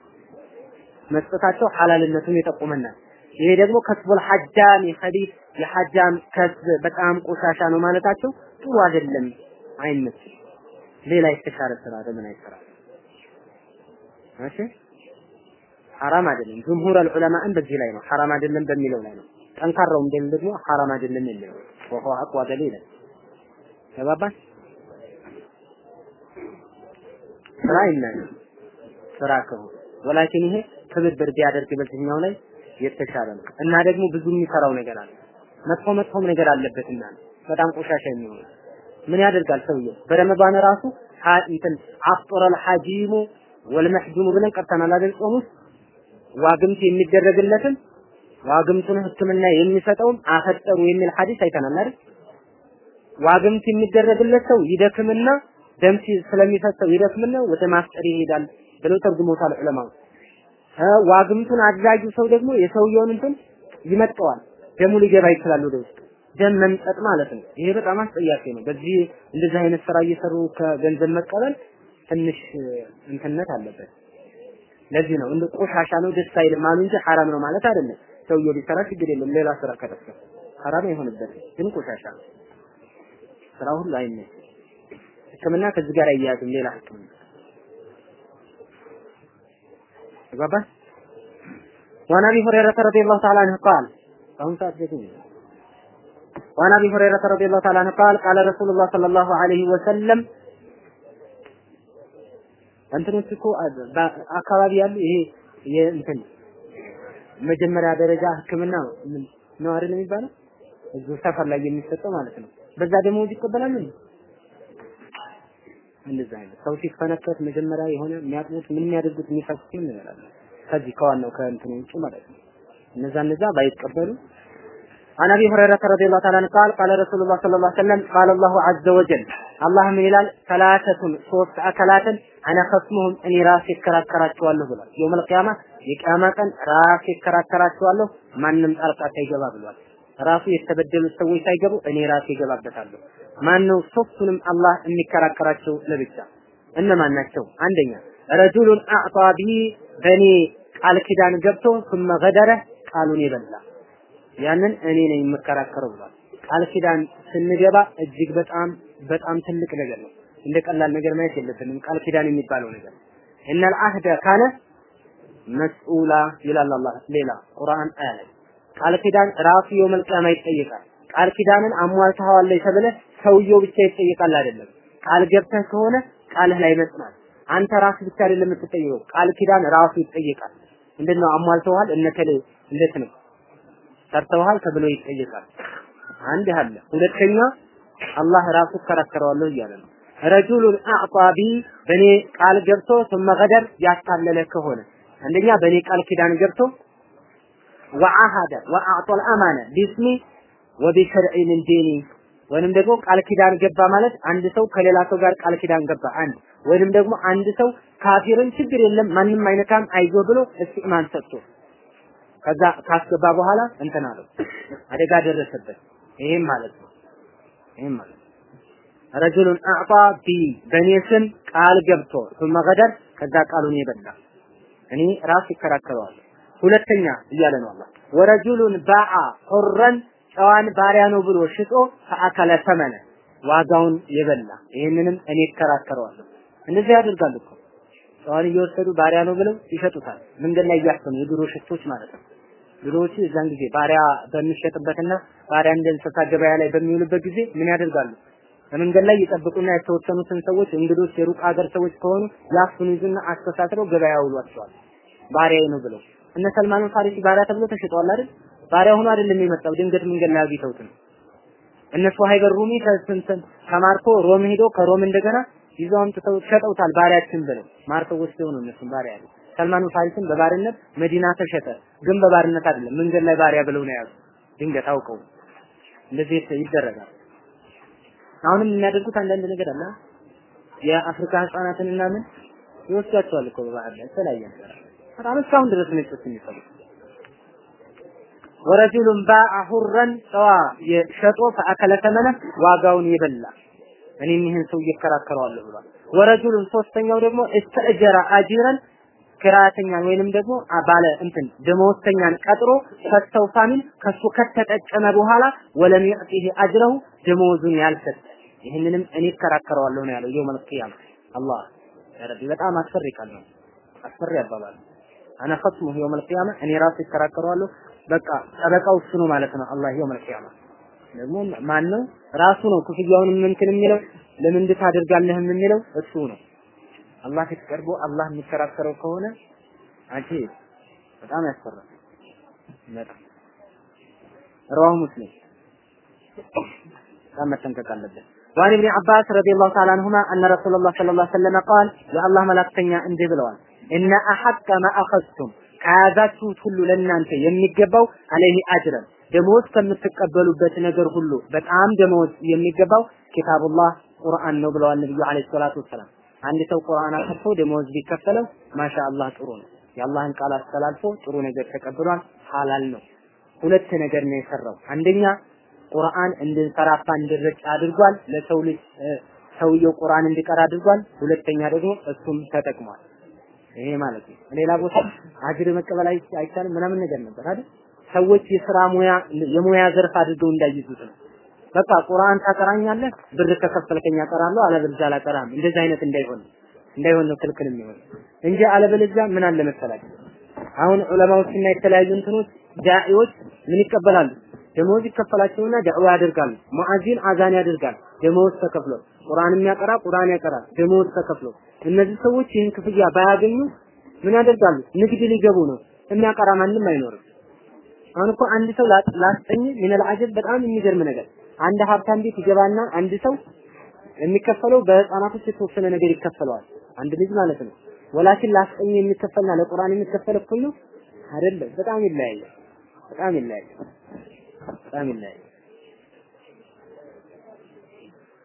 መስጠታቸው ሐላልነቱን ይጠቁመናል። ይሄ ደግሞ ከስቡል ሐጃም የኸቢስ የሐጃም ከስብ በጣም ቆሻሻ ነው ማለታቸው ጥሩ አይደለም፣ አይመችም። ሌላ የተሻለ ስራ ለምን አይሰራም? እሺ ሐራም አይደለም። ጅምሁር አልዑለማን በዚህ ላይ ነው ሐራም አይደለም በሚለው ላይ ነው። ጠንካራው እንደም ደግሞ ሐራም አይደለም የሚለው ወሆ አቅዋ ደሊል ተባባን ስራ ይናል ስራ ከሆነ ወላኪን ይሄ ትብብር ቢያደርግ በዚህኛው ላይ የተሻለ ነው እና ደግሞ ብዙ የሚሰራው ነገር አለ። መጥፎ መጥፎም ነገር አለበትና በጣም ቆሻሻ የሚሆነው ምን ያደርጋል ሰውየው በረመዳን ራሱ እንትን አፍጦረል ሐጂሙ ወልመሕጁሙ ብለን ቀርተናል አይደል? ጾም ውስጥ ዋግምት የሚደረግለትን ዋግምቱን ህክምና የሚሰጠውም አፈጠሩ የሚል ሐዲስ አይተናል አይደል? ዋግምት የሚደረግለት ሰው ይደክምና ደም ስለሚፈሰው ይደክምና ወደ ማፍጠር ይሄዳል ብለው ተርጉሞታል ዑለማው። ዋግምቱን አድራጊው ሰው ደግሞ የሰውየውን እንትን ይመጠዋል። ደሙ ሊገባ ይችላል ወደ ውስጥ ደም መምጠጥ ማለት ነው። ይሄ በጣም አስጠያቂ ነው። በዚህ እንደዚህ አይነት ስራ እየሰሩ ከገንዘብ መቀበል ትንሽ እንትነት አለበት። ለዚህ ነው እንደ ቆሻሻ ነው ደስ አይልም አሉ እንጂ ሐራም ነው ማለት አይደለም። ሰውየው ሊሰራ ችግር የለም። ሌላ ስራ ከተሰራ ሐራም አይሆንበት፣ ግን ቆሻሻ ነው። ስራ ሁሉ አይነስ ህክምና ከዚህ ጋር አያያዝም። ሌላ ህክምና ተግባባ وعن ابي هريره رضي الله تعالى عنه قال አሁን ሰዓት ደግሞ وعن ابي هريره رضي الله تعالى عنه قال قال رسول الله صلى الله عليه وسلم እንትኖች እኮ አካባቢ ያሉ ይሄ የእንትን መጀመሪያ ደረጃ ህክምና ነው አይደል የሚባለው እዚሁ ሰፈር ላይ የሚሰጠው ማለት ነው። በዛ ደሞዝ ይቀበላል እንዴ? እንደዛ አይነት ሰው ሲፈነከት መጀመሪያ የሆነ የሚያጥሙት ምን የሚያደርጉት የሚፈሱት ምን ነገር አለ ከዚህ ከዋናው ከእንትኑ ውጭ ማለት ነው። እነዛ እነዛ ባይቀበሉ عن ابي هريره رضي الله تعالى عنه قال قال رسول الله صلى الله عليه وسلم قال الله عز وجل الله من ይላል ثلاثه ሶስት አካላትን አነ خصمهم እኔ ራሴ እከራከራቸዋለሁ ብሏል። የውመል ቂያማ የቂያማ ቀን ራሴ እከራከራቸዋለሁ ማንም ጣልቃ ሳይገባ ብሏል። ራሱ የተበደሉት ሰዎች ሳይገቡ እኔ ራሴ እገባበታለሁ። ማን ነው ሶስቱንም አላህ የሚከራከራቸው ለብቻ እነማን ናቸው? አንደኛ ረጁሉን አዕጣ ቢ በእኔ ቃል ኪዳን ገብቶ ثم ገደረ ቃሉን የበላ ያንን እኔ ነኝ የምከራከረው ብሏል። ቃል ኪዳን ስንገባ እጅግ በጣም በጣም ትልቅ ነገር ነው። እንደ ቀላል ነገር ማየት የለብንም። ቃል ኪዳን የሚባለው ነገር እነል አህደ ካነ መስኡላ ይላል አላህ ሌላ ቁርአን አያ ቃል ኪዳን ራሱ يوم القيامة ይጠየቃል። ቃል ኪዳንን አሟልተኸዋል ተብለህ ሰውየው ብቻ ይጠየቃል አይደለም። ቃል ገብተህ ከሆነ ቃልህ ላይ መጽናት አንተ ራስ ብቻ አይደለም የምትጠየቀው፣ ቃል ኪዳን ራሱ ይጠየቃል። ምንድነው አሟልተዋል እነከሌ እንዴት ነው ሰርተዋል ተብሎ ይጠየቃል። አንድ አለ። ሁለተኛ አላህ ራሱ እከራከረዋለሁ እያለ ነው። رجل أعطى بي በእኔ ቃል ገብቶ ثم غدر ያታለለ ከሆነ አንደኛ በእኔ ቃል ኪዳን ገብቶ ወአሃደ ወአዕጦል አማነ ቢስሚ ወቢሸርዒ ምን ዲኒ ወይንም ደግሞ ቃል ኪዳን ገባ ማለት አንድ ሰው ከሌላ ሰው ጋር ቃል ኪዳን ገባ አንድ። ወይንም ደግሞ አንድ ሰው ካፊርን ችግር የለም ማንም አይነካም አይዞ ብሎ እስቲማን ሰጥቶ ከዛ ካስገባ በኋላ እንትን አለው አደጋ ደረሰበት። ይሄም ማለት ነው። ይሄም ማለት ነው። ረጁሉን አዕጣ بي በእኔ ስም ቃል ገብቶ ثم غدر ከዛ ቃሉን የበላ። እኔ ራስ ይከራከረዋል ሁለተኛ እያለ ነው አላህ። ورجل باع حرا ጨዋን ባሪያ ነው ብሎ ሽጦ فأكل ثمنه ዋጋውን የበላ። ይህንንም እኔ እከራከረዋለሁ። እንደዚህ ያደርጋሉ እኮ። ጨዋን እየወሰዱ ባሪያ ነው ብለው ይሸጡታል። መንገድ ላይ እያፈኑ የድሮ ሽፍቶች ማለት ነው። ድሮዎቹ እዛን ጊዜ ባሪያ በሚሸጥበትና ባሪያ እንደ እንስሳ ገበያ ላይ በሚውልበት ጊዜ ምን ያደርጋሉ? በመንገድ ላይ ይጠብቁና የተወሰኑትን ሰዎች እንግዶች የሩቅ ሀገር ሰዎች ከሆኑ ያፍኑ ይዙና አስተሳስረው ገበያ ያውሏቸዋል። ባሪያዬ ነው ብለው እነ ሰልማን ፋሪሲ ባሪያ ተብሎ ተሽጠዋል አይደል? ባሪያ ሆኖ አይደለም የመጣው ድንገት መንገድ ላይ አግኝተውት ነው። እነሱ ሃይበር ሩሚ ተስንተን ተማርኮ ሮም ሄዶ ከሮም እንደገና ይዘው አምጥተው ሸጠውታል ባሪያችን ብለው። ማርከው ወስደው ነው እነሱም ባሪያ ያሉ። ሰልማን ፋሪስን በባርነት መዲና ተሸጠ። ግን በባርነት አይደለም መንገድ ላይ ባሪያ ብለው ነው ያዙ ድንገት አውቀው እንደዚህ ይደረጋል። አሁንም የሚያደርጉት አንዳንድ ነገር አለ። የአፍሪካ ህፃናትን እና ምን ይወስዷቸዋል እኮ በባህር ላይ። የተለያየ ነገር በጣም እስካሁን ድረስ ነጮች የሚሰሩት ወረጁሉን ባአ ሁረን ጨዋ የሸጦ ፈአከለ ተመነ ዋጋውን የበላ። እኔም ይህን ሰው እየከራከረዋለሁ ብሏል። ወረጁሉን ሶስተኛው ደግሞ እስተእጀራ አጂረን ክራተኛን ወይንም ደግሞ ባለ እንትን ደመወዝተኛን ቀጥሮ ፈስተውፋሚን ከሱ ከተጠቀመ በኋላ ወለም ይዕጢህ አጅረሁ ደመወዙን ያልሰጠ። ይህንንም እኔ እከራከረዋለሁ ነው ያለው። የውመል ቂያማ። አላህ ረቢ በጣም አስፈሪ ቃል ነው። አስፈሪ አባባል አነ ኸትሙሁ የውመል ቂያማ እኔ ራሴ ይከራከረዋለሁ። በቃ ጠበቃው እሱ ነው ማለት ነው አላህ የውመል ቂያማ። ደግሞ ማን ነው ራሱ ነው ክፍያውን ምንትን የሚለው ለምን ታደርጋለህ የሚለው እሱ ነው። አላህ ፊት ቀርቦ አላህ የሚከራከረው ከሆነ አንቺ በጣም ያስፈራል። በጣም رواه مسلم كما تنكك አለበት وعن ابن عباس رضي الله تعالى عنهما أن رسول الله صلى الله عليه وسلم قال يا الله ملاكتنيا እንዲህ ብለዋል እነ አሐቀ ማአኸዝቱም ከያዛችሁት ሁሉ ለእናንተ የሚገባው አለይህ አጅረን ደመወዝ ከምትቀበሉበት ነገር ሁሉ በጣም ደሞዝ የሚገባው ኪታቡላህ ቁርአን ነው ብለዋል ነብዩ አለይሂ ሰላቱ ወሰላም። አንድ ሰው ቁርአን አጥፎ ደመወዝ ቢከፈለው ማሻአላህ ጥሩ ነው። የአላህን ቃል አስተላልፎ ጥሩ ነገር ተቀብሏል፣ ሐላል ነው። ሁለት ነገር ነው የሰራው። አንደኛ ቁርአን እንድንሰራፋ እንድረጭ አድርጓል። ለሰው ልጅ ሰውየው ቁርአን እንዲቀራ አድርጓል። ሁለተኛ ደግሞ እሱም ተጠቅሟል። ይሄ ማለት ነው። ሌላ ቦታ አጅር መቀበል አይቻልም ምናምን ነገር ነበር አይደል? ሰዎች የስራ ሙያ የሙያ ዘርፍ አድርገው እንዳይዙት ነው። በቃ ቁርአን ታቀራኛለህ፣ ብር ከከፈልከኝ አቀራለሁ፣ አለበለዚያ አላቀራም። እንደዚህ አይነት እንዳይሆን እንዳይሆን ነው ክልክል የሚሆን እንጂ አለበለዚያ ምን አለ መሰላችሁ አሁን ዑለማዎችና የተለያዩ እንትኖች ዳዒዎች ምን ይቀበላሉ? ደመወዝ ይከፈላቸውና ዳዕዋ ያደርጋሉ። ሙአዚን አዛን ያደርጋል፣ ደመወዝ ተከፍሎ ቁርአን የሚያቀራ ቁርአን ያቀራል፣ ደመወዝ ተከፍሎ እነዚህ ሰዎች ይህን ክፍያ ባያገኙ ምን ያደርጋሉ? ንግድ ሊገቡ ነው። የሚያቀራ ማንም አይኖርም። አሁን እኮ አንድ ሰው ላስጠኝ ሚነል አጀብ በጣም የሚገርም ነገር አንድ ሀብታም ቤት ይገባና አንድ ሰው የሚከፈለው በህፃናቶች የተወሰነ ነገር ይከፈለዋል። አንድ ልጅ ማለት ነው። ወላኪን ላስጠኝ የሚከፈልና ለቁርአን የሚከፈል እኩል ነው አይደለም። በጣም ይለያያል። በጣም ይለያያል። በጣም ይለያያል።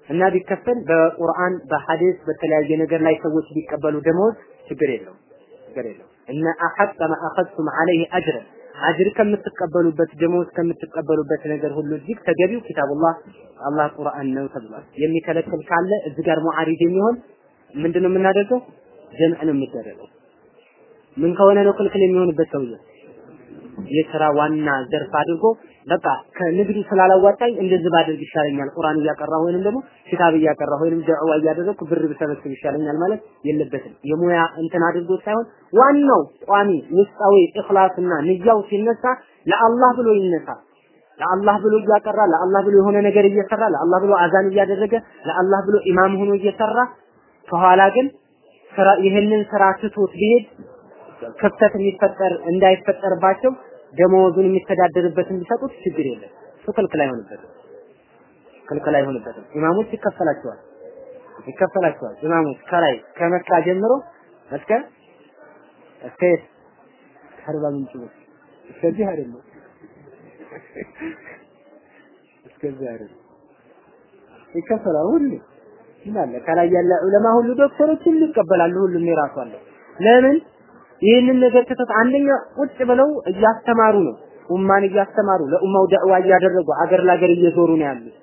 እና ቢከፈል በቁርአን በሐዲስ በተለያየ ነገር ላይ ሰዎች ቢቀበሉ ደመወዝ ችግር የለውም ችግር የለውም። እነ አሐቀ ማ አኸዝቱም ዐለይሂ አጅረን አጅር ከምትቀበሉበት ደሞዝ ከምትቀበሉበት ነገር ሁሉ እጅግ ተገቢው ኪታቡላህ አላህ ቁርአን ነው ተብሏል። የሚከለክል ካለ እዚህ ጋር ሙዓሪድ የሚሆን ምንድነው የምናደርገው? ጀምዕ ነው የሚደረገው። ምን ከሆነ ነው ክልክል የሚሆንበት ሰውዬ የስራ ዋና ዘርፍ አድርጎ በቃ ከንግዱ ስላላዋጣኝ እንደዚህ ባደርግ ይሻለኛል፣ ቁርአን እያቀራሁ ወይንም ደግሞ ኪታብ እያቀራሁ ወይንም ደዕዋ እያደረግኩ ብር ብሰበስብ ይሻለኛል ማለት የለበትም። የሙያ እንትን አድርጎ ሳይሆን ዋናው ቋሚ ውስጣዊ ኢኽላስና ንያው ሲነሳ ለአላህ ብሎ ይነሳ። ለአላህ ብሎ እያቀራ ለአላህ ብሎ የሆነ ነገር እየሰራ ለአላህ ብሎ አዛን እያደረገ ለአላህ ብሎ ኢማም ሆኖ እየሰራ ከኋላ ግን ስራ ይህንን ስራ ትቶት ቢሄድ ክፍተት የሚፈጠር እንዳይፈጠርባቸው ደመወዙን የሚተዳደርበትን ቢሰጡት ችግር የለም። እሱ ክልክል አይሆንበትም። ክልክል አይሆንበትም። ኢማሞች ይከፈላቸዋል ይከፈላቸዋል። ኢማሞች ከላይ ከመካ ጀምሮ እስከ እስከ የት ከአርባ ምንጭ ነው። እስከዚህ አይደለም እስከዚህ አይደለም ይከፈላል ሁሉ ይላል። ከላይ ያለ ዑለማ ሁሉ ዶክተሮች ሁሉ ይቀበላሉ። ሁሉም የራሱ አለው። ለምን ይህንን ነገር ትተት አንደኛ ቁጭ ብለው እያስተማሩ ነው። ኡማን እያስተማሩ ለኡማው ደዕዋ እያደረጉ አገር ለአገር እየዞሩ ነው ያሉት።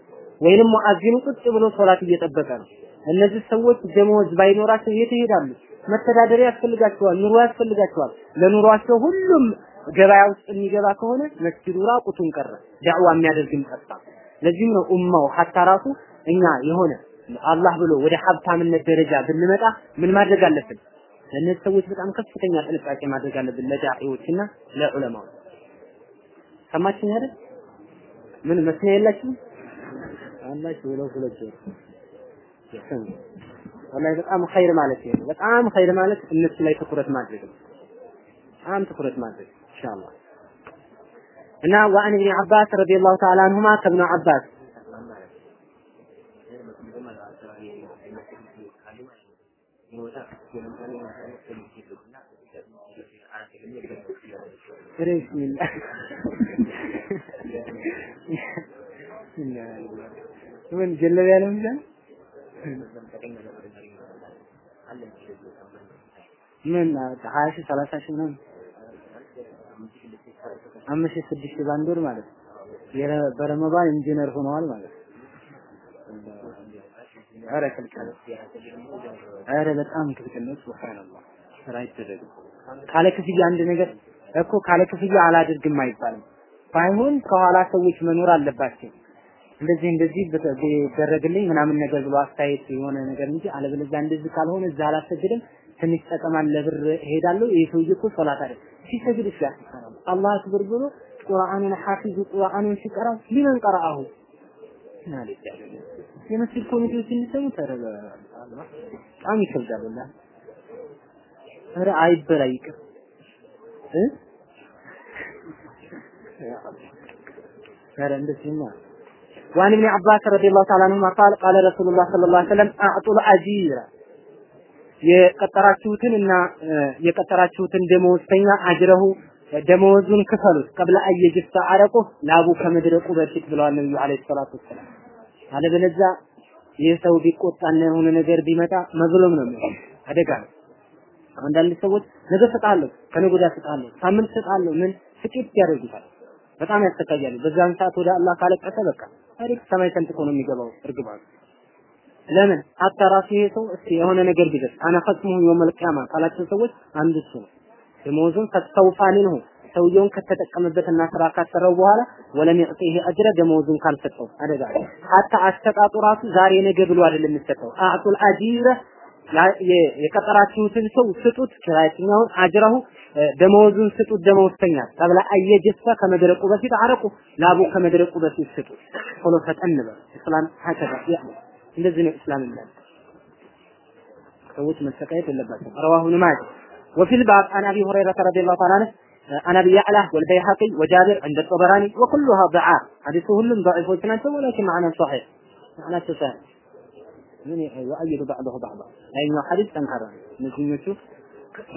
ወይንም ሙአዚኑ ቁጭ ብሎ ሶላት እየጠበቀ ነው። እነዚህ ሰዎች ደመወዝ ባይኖራቸው የት ይሄዳሉ? መተዳደሪያ ያስፈልጋቸዋል፣ ኑሮ ያስፈልጋቸዋል። ለኑሯቸው ሁሉም ገበያ ውስጥ የሚገባ ከሆነ መስጊዱ ራቁቱን ቀረ፣ ዳዕዋ የሚያደርግም ጠፋ። ለዚህም ነው ኡማው ሀታ ራሱ እኛ የሆነ አላህ ብሎ ወደ ሀብታምነት ደረጃ ብንመጣ ምን ማድረግ አለብን? ለእነዚህ ሰዎች በጣም ከፍተኛ ጥንቃቄ ማድረግ አለብን፣ ለዳዒዎችና ለዑለማዎች። ሰማችኝ አይደል? ምን መስሚያ የላችሁም አላችሁ ብለው ሁለት ወር ወላሂ በጣም ኸይር ማለት ይሄ ነው። በጣም ኸይር ማለት እነሱ ላይ ትኩረት ማድረግ ነው። በጣም ትኩረት ማድረግ ኢንሻአላህ እና ወአን ኢብኑ አባስ ረዲየላሁ ተዓላ አንሁማ ከብኑ አባስ ብስሚላህ ምን ጀለቢያ ነው የሚዛን ምን ሀያ ሺህ ሰላሳ ሺህ ምናምን አምስት ሺህ ስድስት ሺህ ወር ማለት ነው። በረመዳን ኢንጂነር ሆነዋል ማለት ነው። ኧረ ክልክል ኧረ በጣም ክልክል ነው። ሱብሃንአላህ ስራ አይደረግም። ካለ ክፍያ አንድ ነገር እኮ ካለ ክፍያ አላደርግም አይባልም። ባይሆን ከኋላ ሰዎች መኖር አለባቸው። እንደዚህ እንደዚህ ቢደረግልኝ ምናምን ነገር ብሎ አስተያየት የሆነ ነገር እንጂ አለበለዚያ እንደዚህ ካልሆነ እዛ አላሰግድም ትንሽ ጠቀማል ለብር እሄዳለሁ። ይሄ ሰውዬ እኮ ሶላት አይደል ሲሰግድ ይችላል። አላህ አክበር ብሎ ቁርአኑን ሐፊዙ ቁርአኑን ሲቀራ ሊመን ቀራአሁ የመስጊድ ኮሚቴዎች እንዲሰሙ ተረበ በጣም ይከብዳል። ወላሂ ኧረ አይበላ ይቅር እ ኧረ እንደዚህማ وعن ابن عباس رضي الله تعالى عنهما قال قال رسول الله صلى الله عليه وسلم اعطوا الاجير የቀጠራችሁትን እና የቀጠራችሁትን ደመወዝተኛ አጅረሁ ደመወዙን ክፈሉት ቀብለ አየጅፍታ አረቁ ላቡ ከመድረቁ በፊት ብለዋል ነብዩ አለይሂ ሰላቱ ወሰላም። አለበለዚያ ይህ ሰው ቢቆጣና የሆነ ነገር ቢመጣ መዝሎም ነው የሚሆነው፣ አደጋ ነው። አንዳንድ ሰዎች ነገ እሰጥሃለሁ፣ ከነገ ወዲያ እሰጥሃለሁ፣ ሳምንት እሰጥሃለሁ፣ ምን ጥቂት ያደርጉታል። በጣም ያሰቃያሉ። በዛን ሰዓት ወደ አላህ ካለቀሰ በቃ ታሪክ ሰማይ ሰንጥቆ ነው የሚገባው እርግባሉ። ለምን ሀታ ራሱ ይሄ ሰው እስቲ የሆነ ነገር ቢደርስ አነ ፈጽሙ የውመል ካላቸው ሰዎች አንዱ እሱ ነው። ደመወዙን ፈስተውፋ ሚንሁ ሰውየውን ከተጠቀመበትና ስራ ካሰራው በኋላ ወለም ይዕጢህ አጅረ ደመወዙን ካልሰጠው አደጋ ሀታ አሰጣጡ ራሱ ዛሬ ነገ ብሎ አይደለም የሚሰጠው አዕጡል አጂረ የቀጠራችሁትን ሰው ስጡት ኪራይተኛውን አጅረሁ ደመወዙን ስጡት ደመወዝተኛ ቀብለ አየጀፈ ከመድረቁ በፊት አረቁ ላቡ ከመድረቁ በፊት ስጡት ቶሎ ፈጠን በል እስላም ሀከዛ ያ እንደዚህ ነው እስላም ይላል ሰዎች መሰቃየት የለባቸው ረዋሁ ኢብኑ ማጃህ وفي الباب عن ابي هريره رضي الله تعالى عنه عن ابي يعلى والبيهقي وجابر عند الطبراني وكلها ضعاف. حديثه كلهم ضعيف وسنته ولكن معناه صحيح. معناه سهل؟ من يؤيد بعضه بعضا. لأنه حديث؟ ጠንካራ ነው እነዚህኞቹ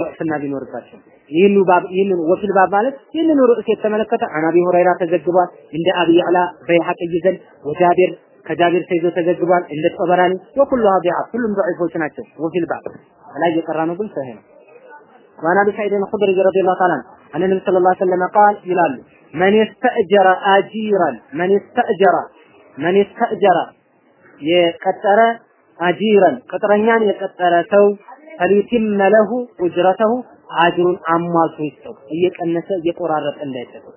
ዋስትና ቢኖርባቸው ይህን ባብ ይህን ወኪል ባብ ማለት ይህንን ርዕስ የተመለከተ አን ሁረይራ ተዘግቧል እንደ አቢ ያዕላ በይሐቅይ ዘንድ ወጃቢር ከጃቢር ተይዞ ተዘግቧል እንደ ጠበራኒ ወኩሉሃ ቢዓ ሁሉም ضعيفዎች ናቸው ወኪል ባብ ላይ የቀራ ነው ግን ሰሄ ነው وعن أبي سعيد الخدري رضي الله تعالى عنه ان النبي صلى الله عليه وسلم قال ይላሉ من يستأجر أجيرا من يستأجر من يستأجر የቀጠረ አጂረን ቅጥረኛን የቀጠረ ሰው ፈሊቲመ ለሁ ኡጅረተሁ አጅሩን አሟልቶ ይስጠው እየቀነሰ እየቆራረጠ እንዳይሰጠው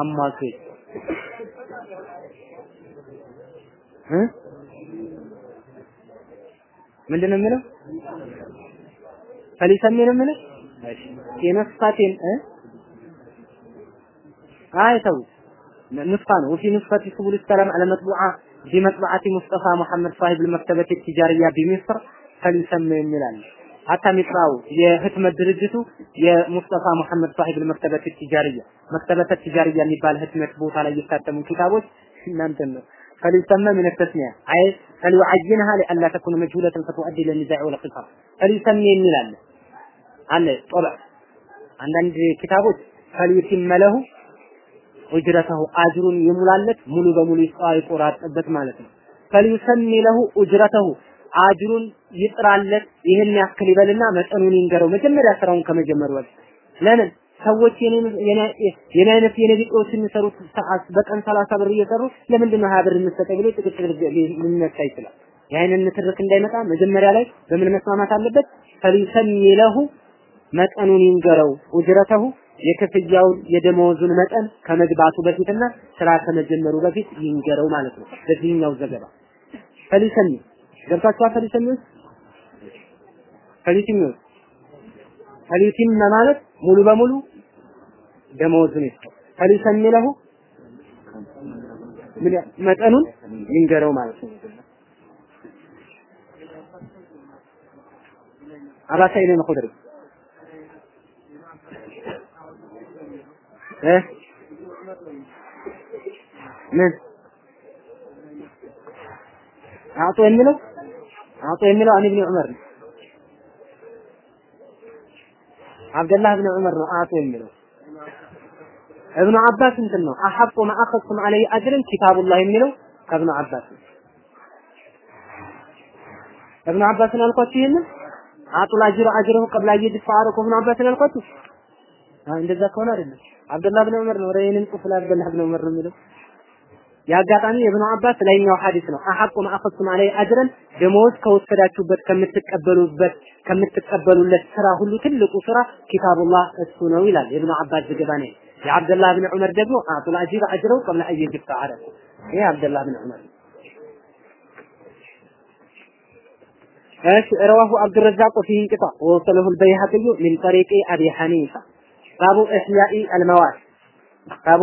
አሟልቶ ይስጠው እ ምንድን ነው የሚለው ፈሊሰሜ ነው የሚለው የነፍሳቴን እ አይ ተው ንስፋ ነው وفي نسخة سبل السلام على مطبوعة بمطبعة مصطفى محمد صاحب المكتبة التجارية بمصر فليسمى የሚላል ሀታ ሚጥራው የህትመት ድርጅቱ የሙስጠፋ መሐመድ ሳሂብ المكتبة التجارية መክተበተ ትጃርያ የሚባል ህትመት ቦታ ላይ የታተሙ ኪታቦች እናንተን ነው فليسمى من التسمية أي فليعينها لئلا تكون مجهولة فتؤدي إلى النزاع والخصام فليسمي የሚል አለ አለ ጦባ አንዳንድ ኪታቦች ፈሊቲመ ለሁ ኡጅረተሁ አጅሩን ይሙላለት ሙሉ በሙሉ ይቆራጥበት ማለት ነው። ፈሊሰሚ ለሁ ኡጅረተሁ አጅሩን ይጥራለት ይህን ያክል ይበልና መጠኑን ይንገረው መጀመሪያ ስራውን ከመጀመሩ በፊት ለምን ሰዎች የኔ አይነት የነቢጤዎች የሚሰሩት ሰዓት በቀን ሰላሳ ብር እየሰሩ ለምንድን ነው ሀያ ብር የምትሰጠኝ ብሎ ጭቅጭቅ ሊነሳ ይችላል። የአይንን ንትርክ እንዳይመጣ መጀመሪያ ላይ በምን መስማማት አለበት? ፈሊሰሚ ለሁ መጠኑን ይንገረው ኡጅረተሁ የክፍያውን የደመወዙን መጠን ከመግባቱ በፊትና ስራ ከመጀመሩ በፊት ይንገረው ማለት ነው። በዚህኛው ዘገባ ፈሊሰሚ ገብታችኋል? ፈሊሰሚ ፈሊሰሚ ፈሊቲም ማለት ሙሉ በሙሉ ደመወዙን ይስጠው። ፈሊሰሚ ለሁ መጠኑን ይንገረው ማለት ነው። አባ ሰዒድ ምን? አቶ የሚለው? አቶ የሚለው አን ኢብኑ ዑመር ነው። አብደላህ ብን ዑመር ነው አቶ የሚለው። እብኑ አባስ እንትን ነው። አሐቁ ማ አኸዝቱም ዐለይሂ አጅረን ኪታቡላህ የሚለው ከእብኑ አባስ እብኑ አባስን አልኳችሁ ይሄንን? አጡል አጅረ አጅረሁ ቀብላ የጅፋ አረኩ እብኑ አባስን አልኳችሁ እንደዛ ከሆነ አይደለም አብደላህ ብን ዑመር ነው ረይንን ጽፍ ላይ አብደላህ ብን ዑመር ነው የሚለው የአጋጣሚ የብኑ አባስ ላይኛው ሐዲስ ነው አሐቁ ማአኸቱም አለይ አጅረን ደሞዝ ከወሰዳችሁበት ከምትቀበሉበት ከምትቀበሉለት ስራ ሁሉ ትልቁ ስራ ኪታቡላህ እሱ ነው ይላል የብኑ አባስ ዘገባ ነው የአብደላህ ብን ዑመር ደግሞ አጡል አጂር አጅረው ቀብለ አየ ጅፍታ አረ ይሄ አብደላህ ብን ዑመር ايش رواه عبد الرزاق وفيه انقطاع ووصله البيهقي من طريق ابي حنيفه باب احياء المواد باب